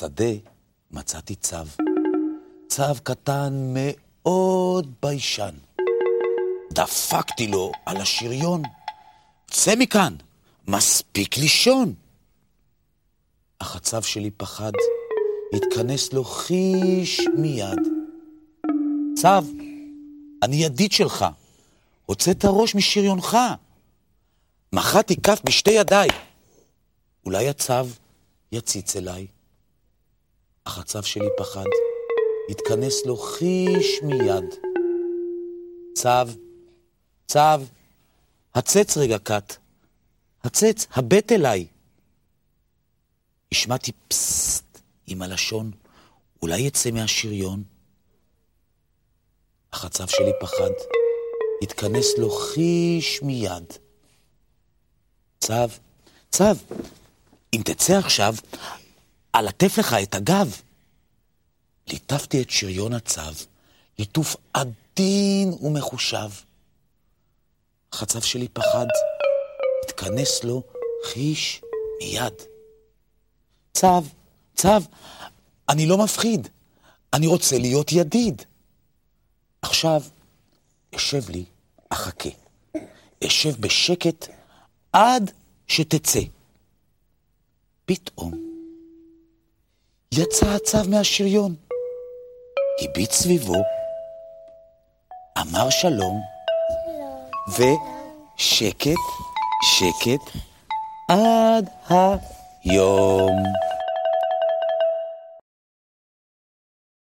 בשדה מצאתי צו. צו קטן מאוד ביישן. דפקתי לו על השריון. צא מכאן, מספיק לישון. אך הצו שלי פחד, התכנס לו חיש מיד. צו, אני ידיד שלך, הוצאת ראש משריונך. מחאתי כף בשתי ידיי. אולי הצו יציץ אליי. אך שלי פחד, התכנס לו חיש מיד. צו, צו, הצץ רגע קט, הצץ, הבט אליי. השמעתי פססט עם הלשון, אולי יצא מהשריון. אך שלי פחד, התכנס לו חיש מיד. צו, צו, אם תצא עכשיו, אלטף לך את הגב. ליטפתי את שריון הצו, ליטוף עדין ומחושב. החצב שלי פחד, התכנס לו חיש מיד. צו, צו, אני לא מפחיד, אני רוצה להיות ידיד. עכשיו, אשב לי, אחכה. אשב בשקט עד שתצא. פתאום יצא הצו מהשריון, הביט סביבו, אמר שלום, ושקט, שקט, עד היום.